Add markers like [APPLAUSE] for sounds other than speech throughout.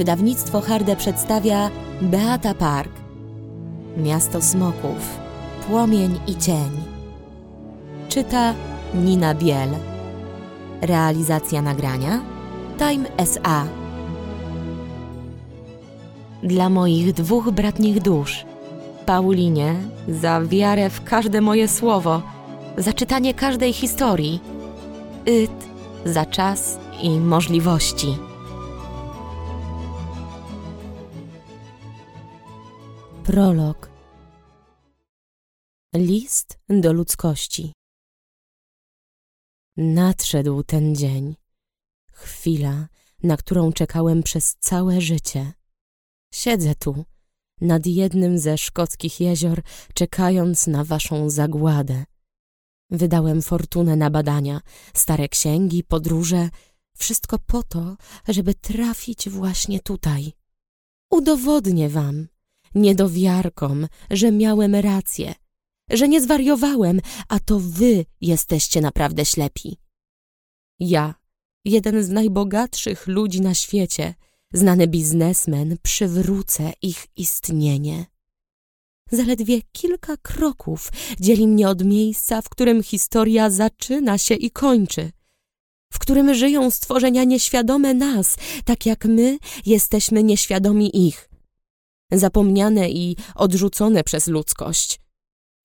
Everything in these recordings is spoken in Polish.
Wydawnictwo Harde przedstawia Beata Park. Miasto Smoków. Płomień i cień. Czyta Nina Biel. Realizacja nagrania Time SA. Dla moich dwóch bratnich dusz. Paulinie, za wiarę w każde moje słowo, za czytanie każdej historii. Yt, za czas i możliwości. Prolog. List do ludzkości. Nadszedł ten dzień. Chwila, na którą czekałem przez całe życie. Siedzę tu, nad jednym ze szkockich jezior, czekając na waszą zagładę. Wydałem fortunę na badania, stare księgi, podróże, wszystko po to, żeby trafić właśnie tutaj. Udowodnię wam, niedowiarkom, że miałem rację, że nie zwariowałem, a to wy jesteście naprawdę ślepi. Ja, jeden z najbogatszych ludzi na świecie, znany biznesmen, przywrócę ich istnienie. Zaledwie kilka kroków dzieli mnie od miejsca, w którym historia zaczyna się i kończy, w którym żyją stworzenia nieświadome nas, tak jak my jesteśmy nieświadomi ich zapomniane i odrzucone przez ludzkość.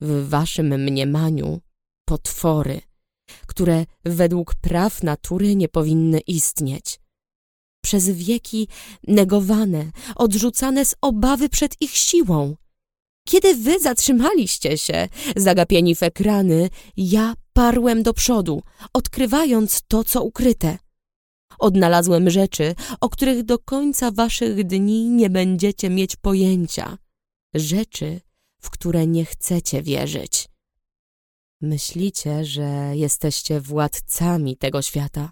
W waszym mniemaniu potwory, które według praw natury nie powinny istnieć. Przez wieki negowane, odrzucane z obawy przed ich siłą. Kiedy wy zatrzymaliście się, zagapieni w ekrany, ja parłem do przodu, odkrywając to, co ukryte. Odnalazłem rzeczy, o których do końca waszych dni nie będziecie mieć pojęcia. Rzeczy, w które nie chcecie wierzyć. Myślicie, że jesteście władcami tego świata,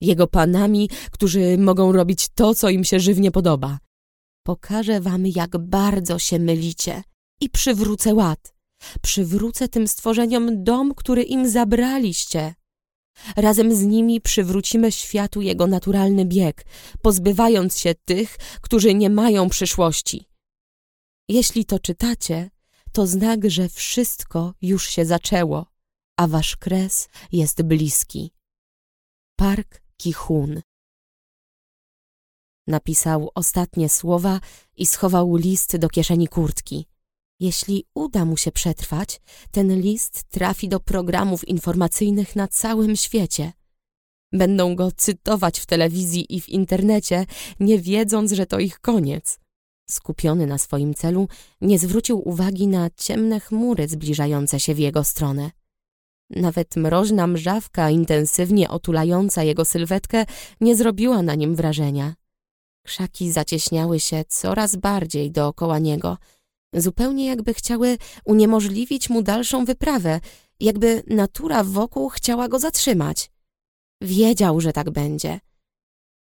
jego panami, którzy mogą robić to, co im się żywnie podoba. Pokażę wam, jak bardzo się mylicie i przywrócę ład. Przywrócę tym stworzeniom dom, który im zabraliście. Razem z nimi przywrócimy światu jego naturalny bieg, pozbywając się tych, którzy nie mają przyszłości. Jeśli to czytacie, to znak, że wszystko już się zaczęło, a wasz kres jest bliski. Park Kichun Napisał ostatnie słowa i schował list do kieszeni kurtki. Jeśli uda mu się przetrwać, ten list trafi do programów informacyjnych na całym świecie. Będą go cytować w telewizji i w internecie, nie wiedząc, że to ich koniec. Skupiony na swoim celu, nie zwrócił uwagi na ciemne chmury zbliżające się w jego stronę. Nawet mroźna mrzawka, intensywnie otulająca jego sylwetkę, nie zrobiła na nim wrażenia. Krzaki zacieśniały się coraz bardziej dookoła niego – zupełnie jakby chciały uniemożliwić mu dalszą wyprawę, jakby natura wokół chciała go zatrzymać. Wiedział, że tak będzie.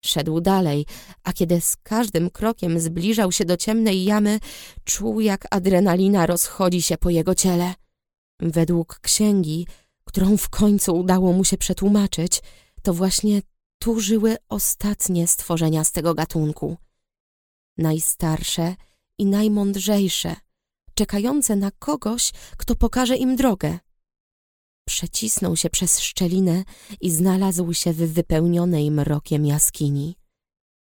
Szedł dalej, a kiedy z każdym krokiem zbliżał się do ciemnej jamy, czuł, jak adrenalina rozchodzi się po jego ciele. Według księgi, którą w końcu udało mu się przetłumaczyć, to właśnie tu żyły ostatnie stworzenia z tego gatunku. Najstarsze i najmądrzejsze, czekające na kogoś, kto pokaże im drogę. Przecisnął się przez szczelinę i znalazł się w wypełnionej mrokiem jaskini.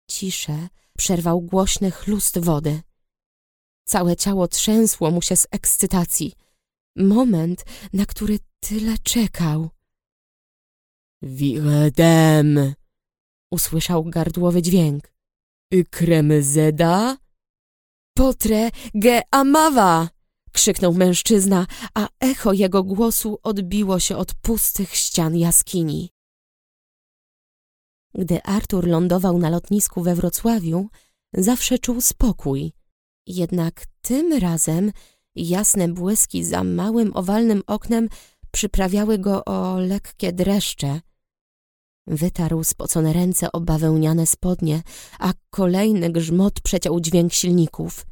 Ciszę przerwał głośny chlust wody. Całe ciało trzęsło mu się z ekscytacji. Moment, na który tyle czekał. Wiredem! usłyszał gardłowy dźwięk. Kremzeda? Potre ge amawa! krzyknął mężczyzna, a echo jego głosu odbiło się od pustych ścian jaskini. Gdy Artur lądował na lotnisku we Wrocławiu, zawsze czuł spokój. Jednak tym razem jasne błyski za małym, owalnym oknem przyprawiały go o lekkie dreszcze. Wytarł spocone ręce o bawełniane spodnie, a kolejny grzmot przeciął dźwięk silników.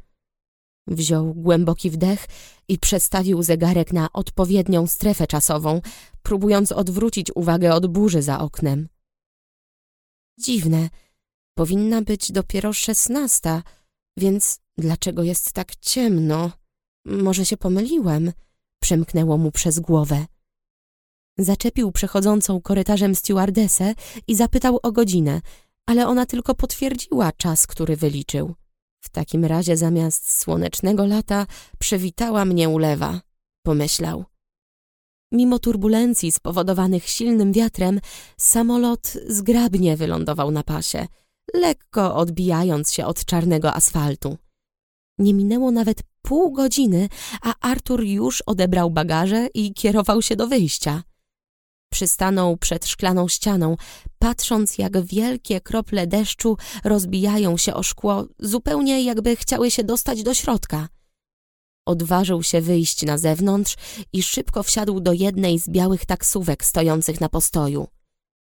Wziął głęboki wdech i przestawił zegarek na odpowiednią strefę czasową, próbując odwrócić uwagę od burzy za oknem. Dziwne, Powinna być dopiero szesnasta, więc dlaczego jest tak ciemno? Może się pomyliłem? Przemknęło mu przez głowę. Zaczepił przechodzącą korytarzem stewardesę i zapytał o godzinę, ale ona tylko potwierdziła czas, który wyliczył. W takim razie zamiast słonecznego lata przywitała mnie ulewa, pomyślał. Mimo turbulencji spowodowanych silnym wiatrem, samolot zgrabnie wylądował na pasie, lekko odbijając się od czarnego asfaltu. Nie minęło nawet pół godziny, a Artur już odebrał bagaże i kierował się do wyjścia. Przystanął przed szklaną ścianą, patrząc jak wielkie krople deszczu rozbijają się o szkło, zupełnie jakby chciały się dostać do środka. Odważył się wyjść na zewnątrz i szybko wsiadł do jednej z białych taksówek stojących na postoju.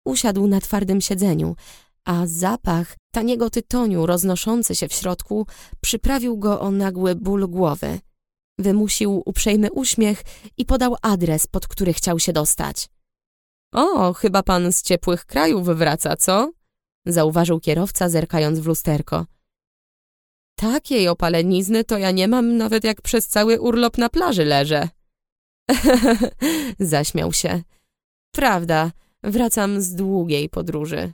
Usiadł na twardym siedzeniu, a zapach taniego tytoniu roznoszący się w środku przyprawił go o nagły ból głowy. Wymusił uprzejmy uśmiech i podał adres, pod który chciał się dostać. O, chyba pan z ciepłych krajów wraca, co? Zauważył kierowca, zerkając w lusterko. Takiej opalenizny to ja nie mam nawet jak przez cały urlop na plaży leżę. [LAUGHS] Zaśmiał się. Prawda, wracam z długiej podróży.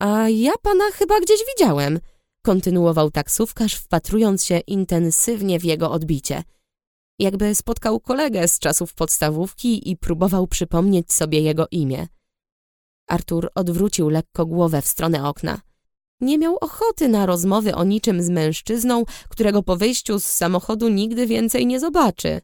A ja pana chyba gdzieś widziałem, kontynuował taksówkarz, wpatrując się intensywnie w jego odbicie. Jakby spotkał kolegę z czasów podstawówki i próbował przypomnieć sobie jego imię. Artur odwrócił lekko głowę w stronę okna. Nie miał ochoty na rozmowy o niczym z mężczyzną, którego po wyjściu z samochodu nigdy więcej nie zobaczy.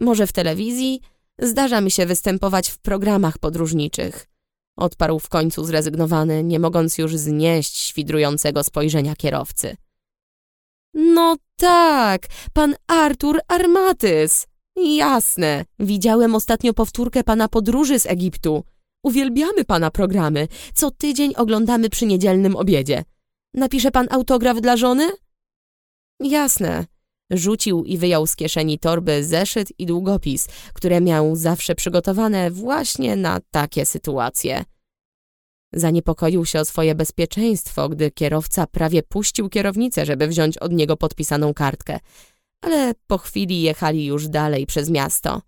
Może w telewizji? Zdarza mi się występować w programach podróżniczych. Odparł w końcu zrezygnowany, nie mogąc już znieść świdrującego spojrzenia kierowcy. No tak, pan Artur Armatys. Jasne, widziałem ostatnio powtórkę pana podróży z Egiptu. Uwielbiamy pana programy. Co tydzień oglądamy przy niedzielnym obiedzie. Napisze pan autograf dla żony? Jasne. Rzucił i wyjął z kieszeni torby zeszyt i długopis, które miał zawsze przygotowane właśnie na takie sytuacje. Zaniepokoił się o swoje bezpieczeństwo, gdy kierowca prawie puścił kierownicę, żeby wziąć od niego podpisaną kartkę, ale po chwili jechali już dalej przez miasto.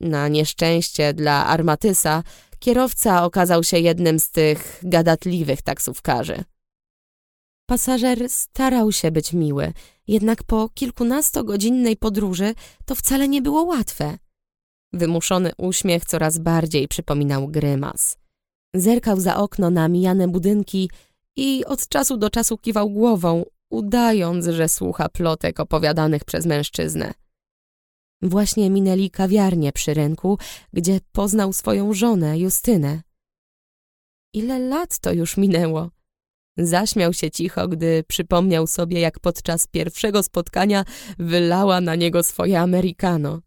Na nieszczęście dla Armatysa kierowca okazał się jednym z tych gadatliwych taksówkarzy. Pasażer starał się być miły, jednak po kilkunastogodzinnej podróży to wcale nie było łatwe. Wymuszony uśmiech coraz bardziej przypominał grymas. Zerkał za okno na mijane budynki i od czasu do czasu kiwał głową, udając, że słucha plotek opowiadanych przez mężczyznę. Właśnie minęli kawiarnię przy rynku, gdzie poznał swoją żonę, Justynę. Ile lat to już minęło? Zaśmiał się cicho, gdy przypomniał sobie, jak podczas pierwszego spotkania wylała na niego swoje Americano.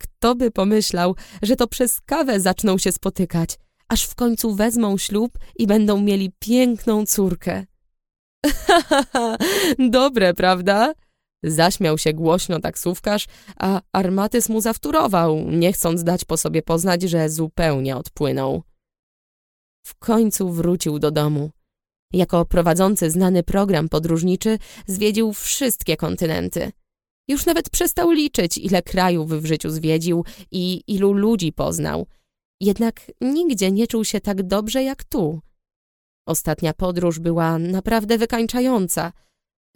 Kto by pomyślał, że to przez kawę zaczną się spotykać, aż w końcu wezmą ślub i będą mieli piękną córkę. [LAUGHS] Dobre, prawda? Zaśmiał się głośno taksówkarz, a Armatys mu zawtórował, nie chcąc dać po sobie poznać, że zupełnie odpłynął. W końcu wrócił do domu. Jako prowadzący znany program podróżniczy zwiedził wszystkie kontynenty. Już nawet przestał liczyć, ile krajów w życiu zwiedził i ilu ludzi poznał. Jednak nigdzie nie czuł się tak dobrze jak tu. Ostatnia podróż była naprawdę wykańczająca.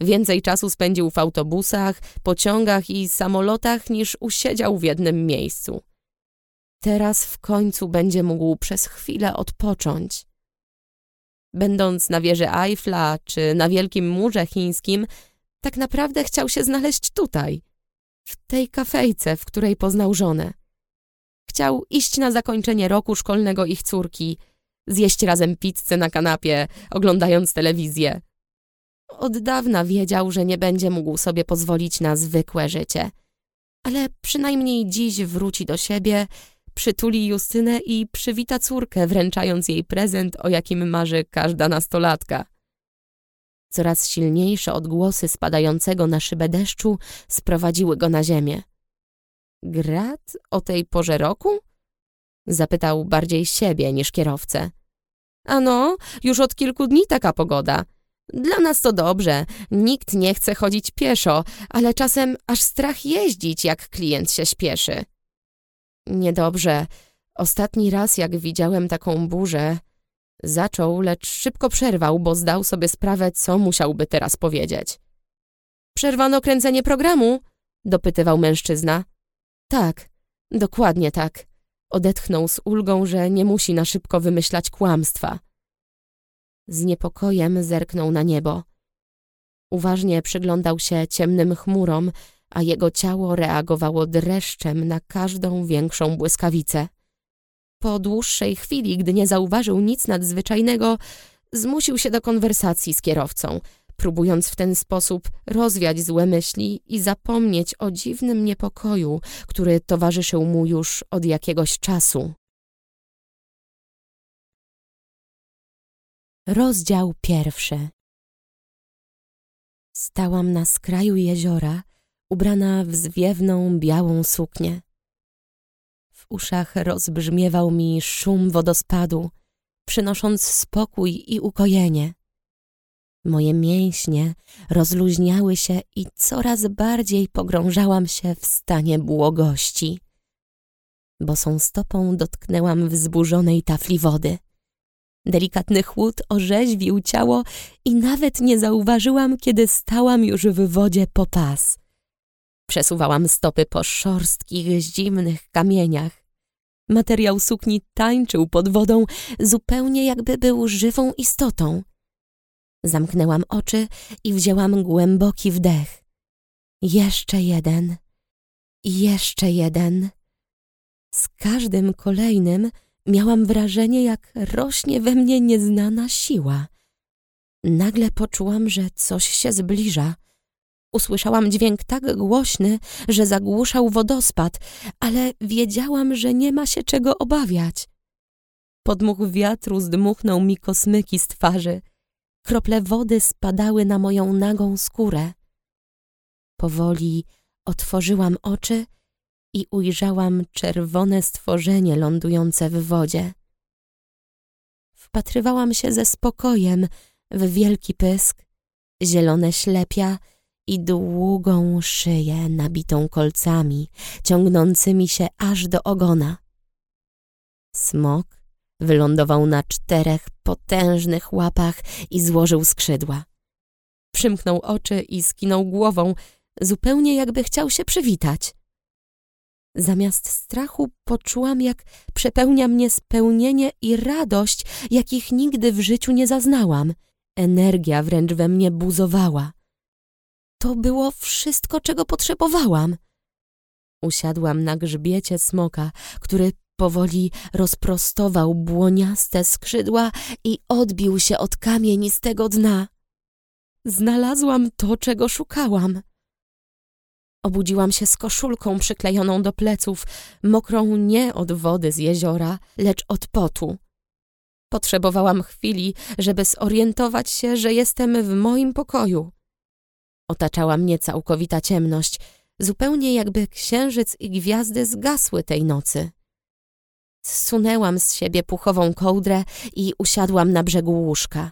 Więcej czasu spędził w autobusach, pociągach i samolotach niż usiedział w jednym miejscu. Teraz w końcu będzie mógł przez chwilę odpocząć. Będąc na wieży Eiffla czy na Wielkim Murze Chińskim, tak naprawdę chciał się znaleźć tutaj, w tej kafejce, w której poznał żonę. Chciał iść na zakończenie roku szkolnego ich córki, zjeść razem pizzę na kanapie, oglądając telewizję. Od dawna wiedział, że nie będzie mógł sobie pozwolić na zwykłe życie. Ale przynajmniej dziś wróci do siebie, przytuli Justynę i przywita córkę, wręczając jej prezent, o jakim marzy każda nastolatka. Coraz silniejsze odgłosy spadającego na szybę deszczu sprowadziły go na ziemię. Grad o tej porze roku? Zapytał bardziej siebie niż kierowcę. Ano, już od kilku dni taka pogoda. Dla nas to dobrze, nikt nie chce chodzić pieszo, ale czasem aż strach jeździć, jak klient się śpieszy. Niedobrze. Ostatni raz, jak widziałem taką burzę, zaczął, lecz szybko przerwał, bo zdał sobie sprawę, co musiałby teraz powiedzieć. Przerwano kręcenie programu? dopytywał mężczyzna. Tak, dokładnie tak. Odetchnął z ulgą, że nie musi na szybko wymyślać kłamstwa. Z niepokojem zerknął na niebo. Uważnie przyglądał się ciemnym chmurom, a jego ciało reagowało dreszczem na każdą większą błyskawicę. Po dłuższej chwili, gdy nie zauważył nic nadzwyczajnego, zmusił się do konwersacji z kierowcą, próbując w ten sposób rozwiać złe myśli i zapomnieć o dziwnym niepokoju, który towarzyszył mu już od jakiegoś czasu. Rozdział pierwszy Stałam na skraju jeziora, ubrana w zwiewną, białą suknię. W uszach rozbrzmiewał mi szum wodospadu, przynosząc spokój i ukojenie. Moje mięśnie rozluźniały się i coraz bardziej pogrążałam się w stanie błogości. Bosą stopą dotknęłam wzburzonej tafli wody. Delikatny chłód orzeźwił ciało i nawet nie zauważyłam, kiedy stałam już w wodzie po pas. Przesuwałam stopy po szorstkich, zimnych kamieniach. Materiał sukni tańczył pod wodą, zupełnie jakby był żywą istotą. Zamknęłam oczy i wzięłam głęboki wdech. Jeszcze jeden. Jeszcze jeden. Z każdym kolejnym miałam wrażenie, jak rośnie we mnie nieznana siła. Nagle poczułam, że coś się zbliża. Usłyszałam dźwięk tak głośny, że zagłuszał wodospad, ale wiedziałam, że nie ma się czego obawiać. Podmuch wiatru zdmuchnął mi kosmyki z twarzy. Krople wody spadały na moją nagą skórę. Powoli otworzyłam oczy i ujrzałam czerwone stworzenie lądujące w wodzie. Wpatrywałam się ze spokojem w wielki pysk, zielone ślepia i długą szyję nabitą kolcami, ciągnącymi się aż do ogona. Smok Wylądował na czterech potężnych łapach i złożył skrzydła. Przymknął oczy i skinął głową, zupełnie jakby chciał się przywitać. Zamiast strachu poczułam, jak przepełnia mnie spełnienie i radość, jakich nigdy w życiu nie zaznałam. Energia wręcz we mnie buzowała. To było wszystko, czego potrzebowałam. Usiadłam na grzbiecie smoka, który powoli rozprostował błoniaste skrzydła i odbił się od kamienistego dna. Znalazłam to, czego szukałam. Obudziłam się z koszulką przyklejoną do pleców, mokrą nie od wody z jeziora, lecz od potu. Potrzebowałam chwili, żeby zorientować się, że jestem w moim pokoju. Otaczała mnie całkowita ciemność, zupełnie jakby księżyc i gwiazdy zgasły tej nocy. Zsunęłam z siebie puchową kołdrę i usiadłam na brzegu łóżka.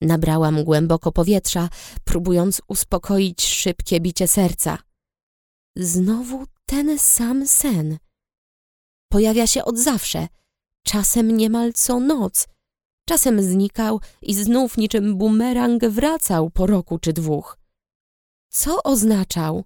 Nabrałam głęboko powietrza, próbując uspokoić szybkie bicie serca. Znowu ten sam sen. Pojawia się od zawsze, czasem niemal co noc. Czasem znikał i znów niczym bumerang wracał po roku czy dwóch. Co oznaczał?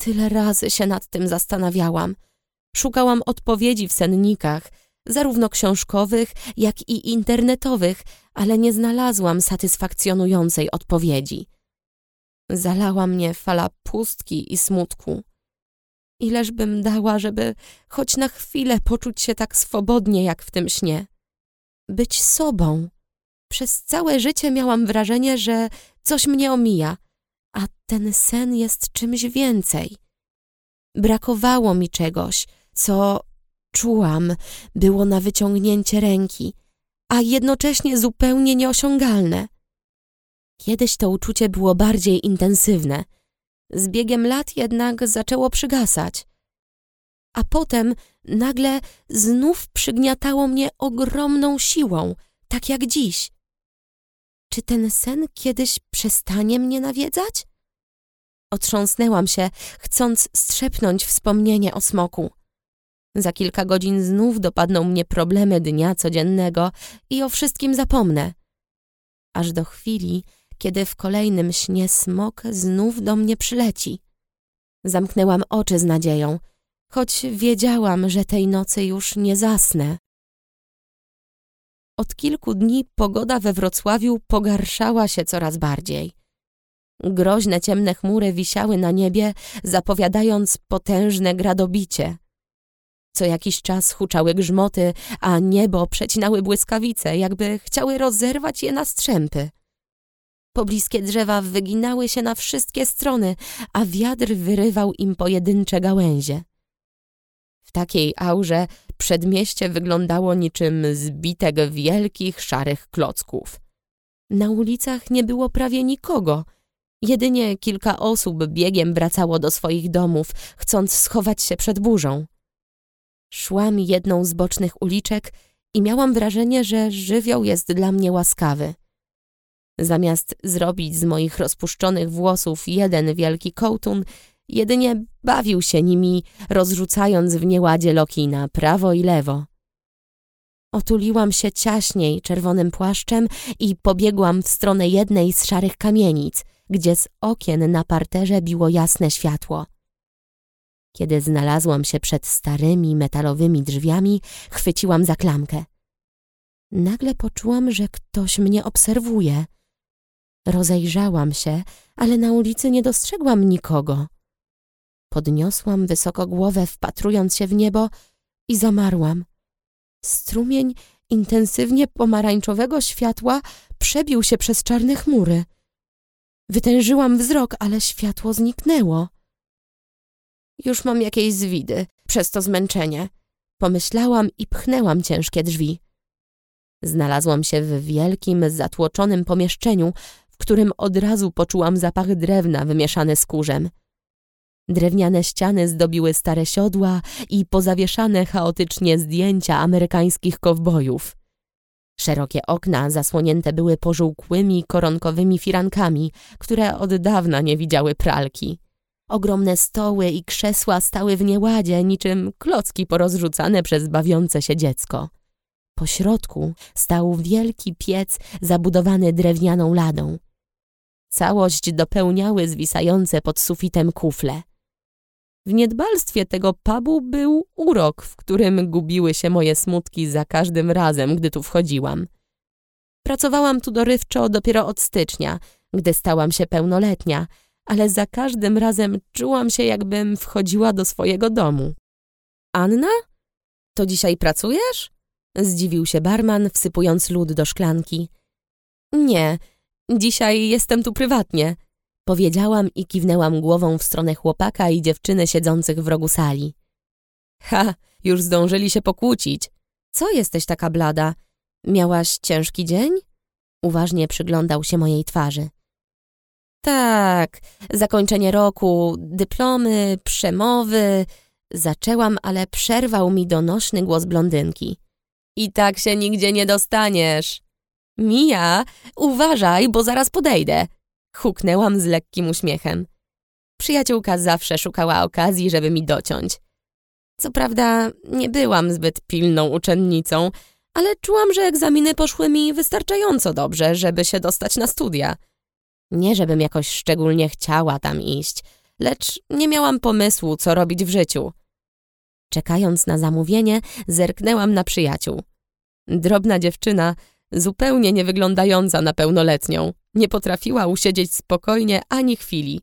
Tyle razy się nad tym zastanawiałam – Szukałam odpowiedzi w sennikach, zarówno książkowych, jak i internetowych, ale nie znalazłam satysfakcjonującej odpowiedzi. Zalała mnie fala pustki i smutku. Ileż bym dała, żeby choć na chwilę poczuć się tak swobodnie jak w tym śnie. Być sobą. Przez całe życie miałam wrażenie, że coś mnie omija, a ten sen jest czymś więcej. Brakowało mi czegoś, co czułam, było na wyciągnięcie ręki, a jednocześnie zupełnie nieosiągalne. Kiedyś to uczucie było bardziej intensywne. Z biegiem lat jednak zaczęło przygasać. A potem nagle znów przygniatało mnie ogromną siłą, tak jak dziś. Czy ten sen kiedyś przestanie mnie nawiedzać? Otrząsnęłam się, chcąc strzepnąć wspomnienie o smoku. Za kilka godzin znów dopadną mnie problemy dnia codziennego i o wszystkim zapomnę. Aż do chwili, kiedy w kolejnym śnie smok znów do mnie przyleci. Zamknęłam oczy z nadzieją, choć wiedziałam, że tej nocy już nie zasnę. Od kilku dni pogoda we Wrocławiu pogarszała się coraz bardziej. Groźne ciemne chmury wisiały na niebie, zapowiadając potężne gradobicie. Co jakiś czas huczały grzmoty, a niebo przecinały błyskawice, jakby chciały rozerwać je na strzępy. Pobliskie drzewa wyginały się na wszystkie strony, a wiatr wyrywał im pojedyncze gałęzie. W takiej aurze przedmieście wyglądało niczym zbitek wielkich, szarych klocków. Na ulicach nie było prawie nikogo. Jedynie kilka osób biegiem wracało do swoich domów, chcąc schować się przed burzą. Szłam jedną z bocznych uliczek i miałam wrażenie, że żywioł jest dla mnie łaskawy. Zamiast zrobić z moich rozpuszczonych włosów jeden wielki kołtun, jedynie bawił się nimi, rozrzucając w nieładzie loki na prawo i lewo. Otuliłam się ciaśniej czerwonym płaszczem i pobiegłam w stronę jednej z szarych kamienic, gdzie z okien na parterze biło jasne światło. Kiedy znalazłam się przed starymi metalowymi drzwiami, chwyciłam za klamkę. Nagle poczułam, że ktoś mnie obserwuje. Rozejrzałam się, ale na ulicy nie dostrzegłam nikogo. Podniosłam wysoko głowę, wpatrując się w niebo i zamarłam. Strumień intensywnie pomarańczowego światła przebił się przez czarne chmury. Wytężyłam wzrok, ale światło zniknęło. Już mam jakieś zwidy, przez to zmęczenie. Pomyślałam i pchnęłam ciężkie drzwi. Znalazłam się w wielkim, zatłoczonym pomieszczeniu, w którym od razu poczułam zapach drewna wymieszany z kurzem. Drewniane ściany zdobiły stare siodła i pozawieszane chaotycznie zdjęcia amerykańskich kowbojów. Szerokie okna zasłonięte były pożółkłymi, koronkowymi firankami, które od dawna nie widziały pralki. Ogromne stoły i krzesła stały w nieładzie, niczym klocki porozrzucane przez bawiące się dziecko. Po środku stał wielki piec zabudowany drewnianą ladą. Całość dopełniały zwisające pod sufitem kufle. W niedbalstwie tego pubu był urok, w którym gubiły się moje smutki za każdym razem, gdy tu wchodziłam. Pracowałam tu dorywczo dopiero od stycznia, gdy stałam się pełnoletnia, ale za każdym razem czułam się, jakbym wchodziła do swojego domu. Anna? To dzisiaj pracujesz? Zdziwił się barman, wsypując lód do szklanki. Nie, dzisiaj jestem tu prywatnie, powiedziałam i kiwnęłam głową w stronę chłopaka i dziewczyny siedzących w rogu sali. Ha, już zdążyli się pokłócić. Co jesteś taka blada? Miałaś ciężki dzień? Uważnie przyglądał się mojej twarzy. Tak, zakończenie roku, dyplomy, przemowy. Zaczęłam, ale przerwał mi donośny głos blondynki. I tak się nigdzie nie dostaniesz. Mija, uważaj, bo zaraz podejdę. Huknęłam z lekkim uśmiechem. Przyjaciółka zawsze szukała okazji, żeby mi dociąć. Co prawda nie byłam zbyt pilną uczennicą, ale czułam, że egzaminy poszły mi wystarczająco dobrze, żeby się dostać na studia. Nie żebym jakoś szczególnie chciała tam iść, lecz nie miałam pomysłu, co robić w życiu. Czekając na zamówienie, zerknęłam na przyjaciół. Drobna dziewczyna, zupełnie nie wyglądająca na pełnoletnią, nie potrafiła usiedzieć spokojnie ani chwili.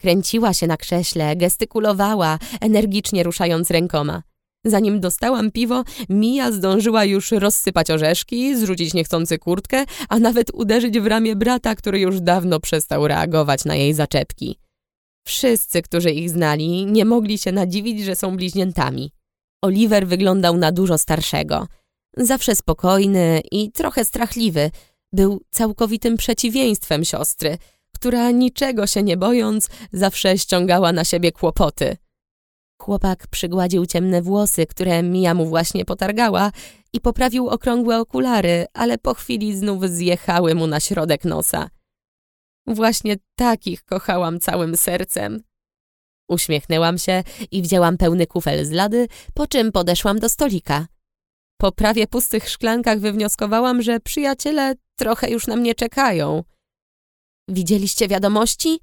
Kręciła się na krześle, gestykulowała, energicznie ruszając rękoma. Zanim dostałam piwo, Mija zdążyła już rozsypać orzeszki, zrzucić niechcący kurtkę, a nawet uderzyć w ramię brata, który już dawno przestał reagować na jej zaczepki. Wszyscy, którzy ich znali, nie mogli się nadziwić, że są bliźniętami. Oliver wyglądał na dużo starszego. Zawsze spokojny i trochę strachliwy. Był całkowitym przeciwieństwem siostry, która niczego się nie bojąc, zawsze ściągała na siebie kłopoty. Chłopak przygładził ciemne włosy, które Mija mu właśnie potargała i poprawił okrągłe okulary, ale po chwili znów zjechały mu na środek nosa. Właśnie takich kochałam całym sercem. Uśmiechnęłam się i wzięłam pełny kufel z lady, po czym podeszłam do stolika. Po prawie pustych szklankach wywnioskowałam, że przyjaciele trochę już na mnie czekają. Widzieliście wiadomości?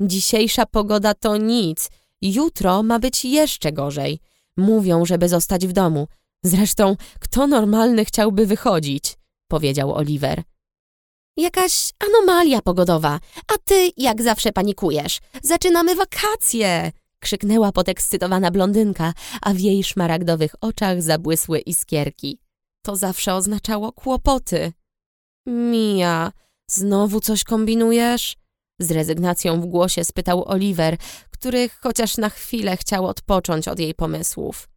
Dzisiejsza pogoda to nic. Jutro ma być jeszcze gorzej. Mówią, żeby zostać w domu. Zresztą, kto normalny chciałby wychodzić? Powiedział Oliver. Jakaś anomalia pogodowa, a ty jak zawsze panikujesz. Zaczynamy wakacje! Krzyknęła podekscytowana blondynka, a w jej szmaragdowych oczach zabłysły iskierki. To zawsze oznaczało kłopoty. Mia, znowu coś kombinujesz? Z rezygnacją w głosie spytał Oliver, który chociaż na chwilę chciał odpocząć od jej pomysłów.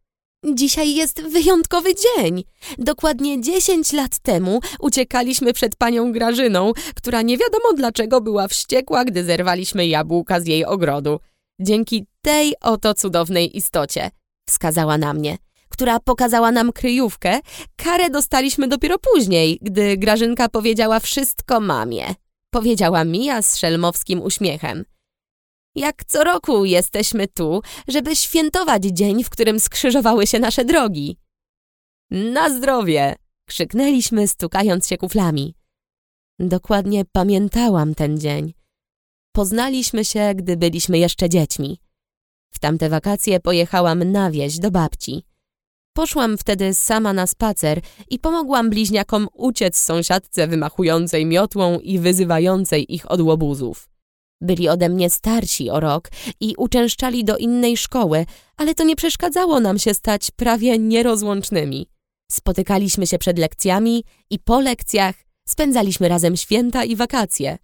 Dzisiaj jest wyjątkowy dzień. Dokładnie dziesięć lat temu uciekaliśmy przed panią Grażyną, która nie wiadomo dlaczego była wściekła, gdy zerwaliśmy jabłka z jej ogrodu. Dzięki tej oto cudownej istocie, wskazała na mnie, która pokazała nam kryjówkę, karę dostaliśmy dopiero później, gdy Grażynka powiedziała wszystko mamie. Powiedziała Mija z szelmowskim uśmiechem. Jak co roku jesteśmy tu, żeby świętować dzień, w którym skrzyżowały się nasze drogi. Na zdrowie! krzyknęliśmy, stukając się kuflami. Dokładnie pamiętałam ten dzień. Poznaliśmy się, gdy byliśmy jeszcze dziećmi. W tamte wakacje pojechałam na wieś do babci. Poszłam wtedy sama na spacer i pomogłam bliźniakom uciec sąsiadce wymachującej miotłą i wyzywającej ich od łobuzów. Byli ode mnie starsi o rok i uczęszczali do innej szkoły, ale to nie przeszkadzało nam się stać prawie nierozłącznymi. Spotykaliśmy się przed lekcjami i po lekcjach spędzaliśmy razem święta i wakacje.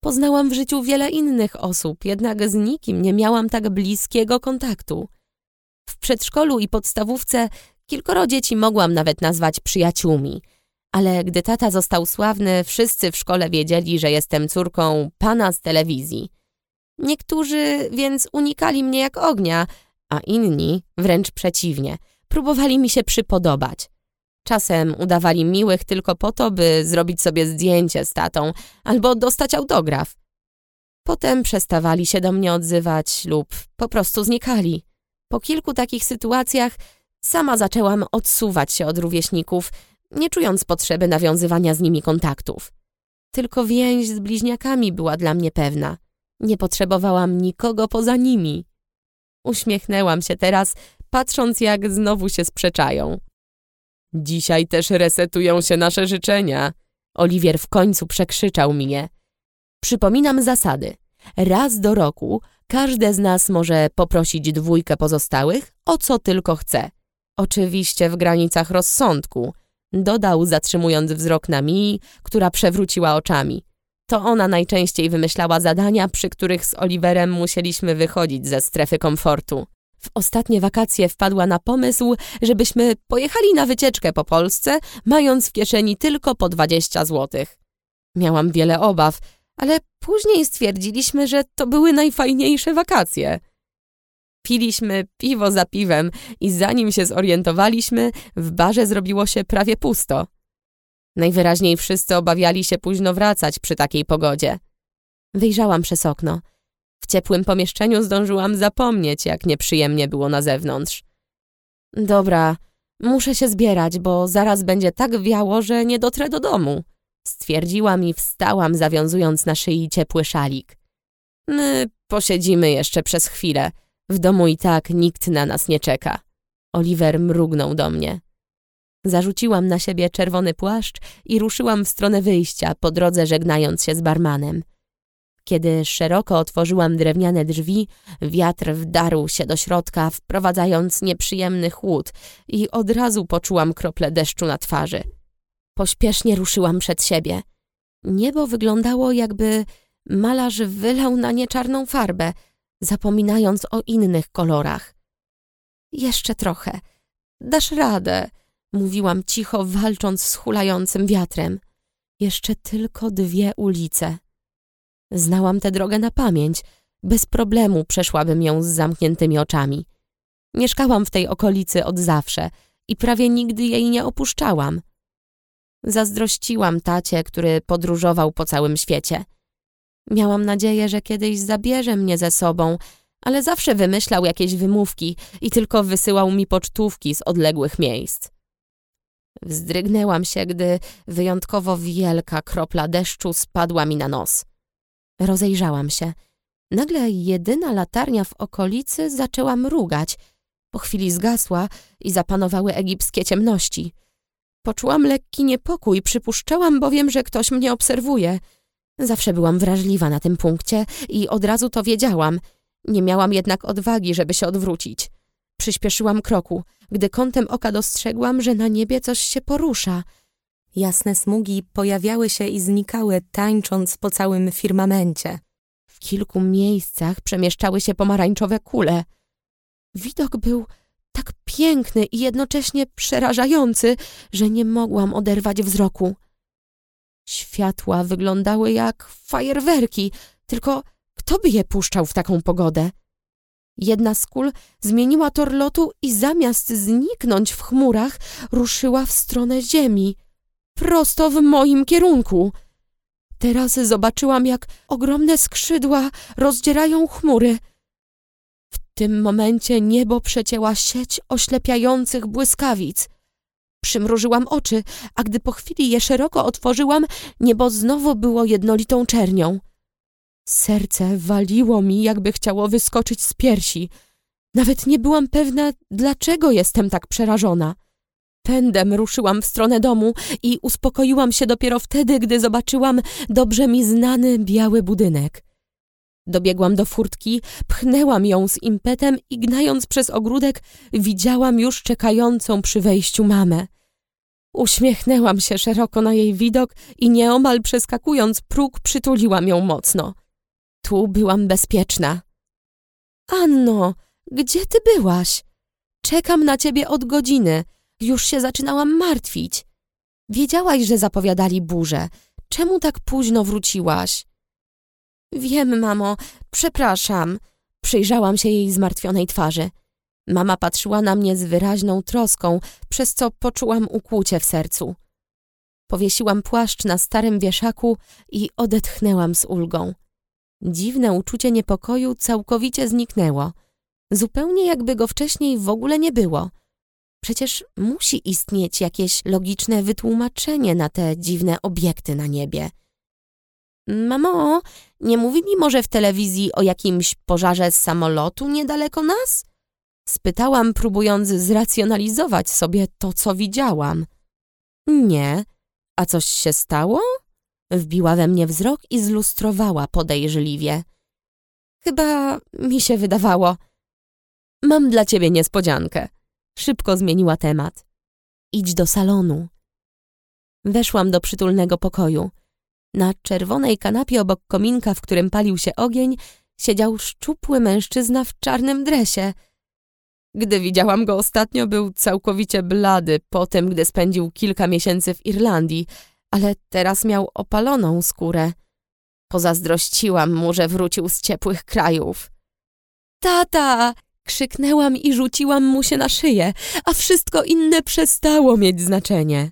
Poznałam w życiu wiele innych osób, jednak z nikim nie miałam tak bliskiego kontaktu. W przedszkolu i podstawówce kilkoro dzieci mogłam nawet nazwać przyjaciółmi – ale gdy tata został sławny, wszyscy w szkole wiedzieli, że jestem córką pana z telewizji. Niektórzy więc unikali mnie jak ognia, a inni, wręcz przeciwnie, próbowali mi się przypodobać. Czasem udawali miłych tylko po to, by zrobić sobie zdjęcie z tatą albo dostać autograf. Potem przestawali się do mnie odzywać lub po prostu znikali. Po kilku takich sytuacjach sama zaczęłam odsuwać się od rówieśników – nie czując potrzeby nawiązywania z nimi kontaktów. Tylko więź z bliźniakami była dla mnie pewna. Nie potrzebowałam nikogo poza nimi. Uśmiechnęłam się teraz, patrząc jak znowu się sprzeczają. Dzisiaj też resetują się nasze życzenia. Oliwier w końcu przekrzyczał mnie. Przypominam zasady. Raz do roku każde z nas może poprosić dwójkę pozostałych o co tylko chce. Oczywiście w granicach rozsądku. Dodał, zatrzymując wzrok na Mii, która przewróciła oczami. To ona najczęściej wymyślała zadania, przy których z Oliverem musieliśmy wychodzić ze strefy komfortu. W ostatnie wakacje wpadła na pomysł, żebyśmy pojechali na wycieczkę po Polsce, mając w kieszeni tylko po 20 złotych. Miałam wiele obaw, ale później stwierdziliśmy, że to były najfajniejsze wakacje. Piliśmy piwo za piwem i zanim się zorientowaliśmy, w barze zrobiło się prawie pusto. Najwyraźniej wszyscy obawiali się późno wracać przy takiej pogodzie. Wyjrzałam przez okno. W ciepłym pomieszczeniu zdążyłam zapomnieć, jak nieprzyjemnie było na zewnątrz. Dobra, muszę się zbierać, bo zaraz będzie tak wiało, że nie dotrę do domu. Stwierdziłam i wstałam, zawiązując na szyi ciepły szalik. My posiedzimy jeszcze przez chwilę. W domu i tak nikt na nas nie czeka. Oliver mrugnął do mnie. Zarzuciłam na siebie czerwony płaszcz i ruszyłam w stronę wyjścia, po drodze żegnając się z barmanem. Kiedy szeroko otworzyłam drewniane drzwi, wiatr wdarł się do środka, wprowadzając nieprzyjemny chłód i od razu poczułam krople deszczu na twarzy. Pośpiesznie ruszyłam przed siebie. Niebo wyglądało jakby malarz wylał na nie czarną farbę – zapominając o innych kolorach. Jeszcze trochę. Dasz radę, mówiłam cicho, walcząc z hulającym wiatrem. Jeszcze tylko dwie ulice. Znałam tę drogę na pamięć. Bez problemu przeszłabym ją z zamkniętymi oczami. Mieszkałam w tej okolicy od zawsze i prawie nigdy jej nie opuszczałam. Zazdrościłam tacie, który podróżował po całym świecie. Miałam nadzieję, że kiedyś zabierze mnie ze sobą, ale zawsze wymyślał jakieś wymówki i tylko wysyłał mi pocztówki z odległych miejsc. Wzdrygnęłam się, gdy wyjątkowo wielka kropla deszczu spadła mi na nos. Rozejrzałam się. Nagle jedyna latarnia w okolicy zaczęła mrugać. Po chwili zgasła i zapanowały egipskie ciemności. Poczułam lekki niepokój, przypuszczałam bowiem, że ktoś mnie obserwuje. Zawsze byłam wrażliwa na tym punkcie i od razu to wiedziałam. Nie miałam jednak odwagi, żeby się odwrócić. Przyspieszyłam kroku, gdy kątem oka dostrzegłam, że na niebie coś się porusza. Jasne smugi pojawiały się i znikały, tańcząc po całym firmamencie. W kilku miejscach przemieszczały się pomarańczowe kule. Widok był tak piękny i jednocześnie przerażający, że nie mogłam oderwać wzroku. Światła wyglądały jak fajerwerki, tylko kto by je puszczał w taką pogodę? Jedna z kul zmieniła tor lotu i zamiast zniknąć w chmurach, ruszyła w stronę ziemi, prosto w moim kierunku. Teraz zobaczyłam, jak ogromne skrzydła rozdzierają chmury. W tym momencie niebo przecięła sieć oślepiających błyskawic. Przymrużyłam oczy, a gdy po chwili je szeroko otworzyłam, niebo znowu było jednolitą czernią. Serce waliło mi, jakby chciało wyskoczyć z piersi. Nawet nie byłam pewna, dlaczego jestem tak przerażona. Pędem ruszyłam w stronę domu i uspokoiłam się dopiero wtedy, gdy zobaczyłam dobrze mi znany biały budynek. Dobiegłam do furtki, pchnęłam ją z impetem i gnając przez ogródek widziałam już czekającą przy wejściu mamę. Uśmiechnęłam się szeroko na jej widok i nieomal przeskakując próg przytuliłam ją mocno. Tu byłam bezpieczna. Anno, gdzie ty byłaś? Czekam na ciebie od godziny. Już się zaczynałam martwić. Wiedziałaś, że zapowiadali burzę. Czemu tak późno wróciłaś? Wiem, mamo, przepraszam. Przyjrzałam się jej zmartwionej twarzy. Mama patrzyła na mnie z wyraźną troską, przez co poczułam ukłucie w sercu. Powiesiłam płaszcz na starym wieszaku i odetchnęłam z ulgą. Dziwne uczucie niepokoju całkowicie zniknęło. Zupełnie jakby go wcześniej w ogóle nie było. Przecież musi istnieć jakieś logiczne wytłumaczenie na te dziwne obiekty na niebie. Mamo, nie mówi mi może w telewizji o jakimś pożarze z samolotu niedaleko nas? Spytałam, próbując zracjonalizować sobie to, co widziałam. Nie. A coś się stało? Wbiła we mnie wzrok i zlustrowała podejrzliwie. Chyba mi się wydawało. Mam dla ciebie niespodziankę. Szybko zmieniła temat. Idź do salonu. Weszłam do przytulnego pokoju. Na czerwonej kanapie obok kominka, w którym palił się ogień, siedział szczupły mężczyzna w czarnym dresie. Gdy widziałam go ostatnio, był całkowicie blady po tym, gdy spędził kilka miesięcy w Irlandii, ale teraz miał opaloną skórę. Pozazdrościłam mu, że wrócił z ciepłych krajów. Tata! Krzyknęłam i rzuciłam mu się na szyję, a wszystko inne przestało mieć znaczenie.